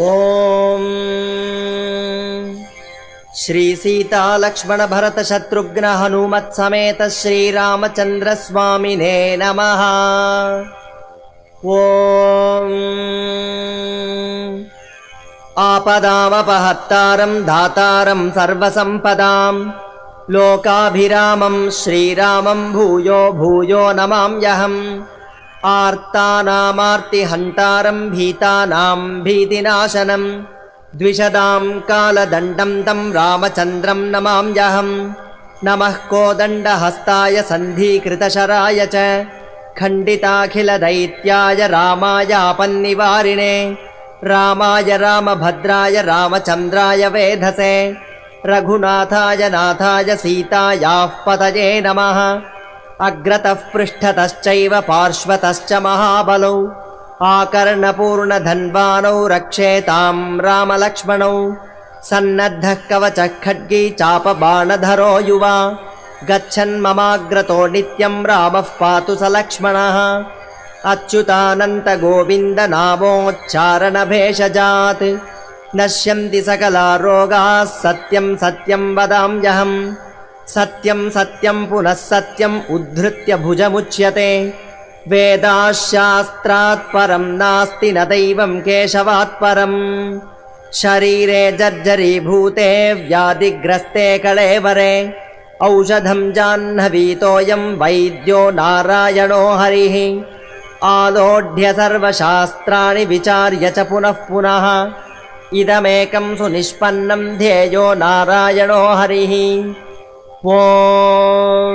ॐ श्रीसीतालक्ष्मणभरतशत्रुघ्नहनुमत्समेत श्रीरामचन्द्रस्वामिने नमः। ॐ आपदामपहत्तारं दातारं सर्वसम्पदां लोकाभिरामं श्रीरामं भूयो भूयो नमाम्यहम् आर्तानामार्तिहन्तारं भीतानां भीतिनाशनं द्विषदां कालदण्डं तं रामचन्द्रं नमाम्यहम् नमः कोदण्डहस्ताय सन्धीकृतशराय च खण्डिताखिलदैत्याय रामायापन्निवारिणे रामाय रामभद्राय रामचन्द्राय वेधसे रघुनाथाय नाथाय सीतायाः पतये नमः अग्रतः पृष्ठतश्चैव पार्श्वतश्च महाबलौ। आकर्णपूर्णधन्वानौ रक्षेतां रामलक्ष्मणौ। सन्नद्धः कवचः खड्गी चापबाणधरो युवा। गच्छन्ममाग्रतो नित्यं रामः पातु स लक्ष्मणः। अच्युतानन्तगोविन्दनामोच्चारणभेषजात् नश्यन्ति सकला रोगाः सत्यं सत्यं वदाम्यहम् सत्यं सत्यं पुनः सत्यम् उद्धृत्य भुजमुच्यते। वेदाशास्त्रात् परं नास्ति न दैवं केशवात् परम्। शरीरे जर्जरीभूते व्याधिग्रस्ते कळेवरे औषधं जाह्नवीतोऽयं वैद्यो नारायणो हरिः। आलोढ्य सर्वशास्त्राणि विचार्य च पुनः पुनः। इदमेकं सुनिष्पन्नं ध्येयो नारायणो हरिः ॐ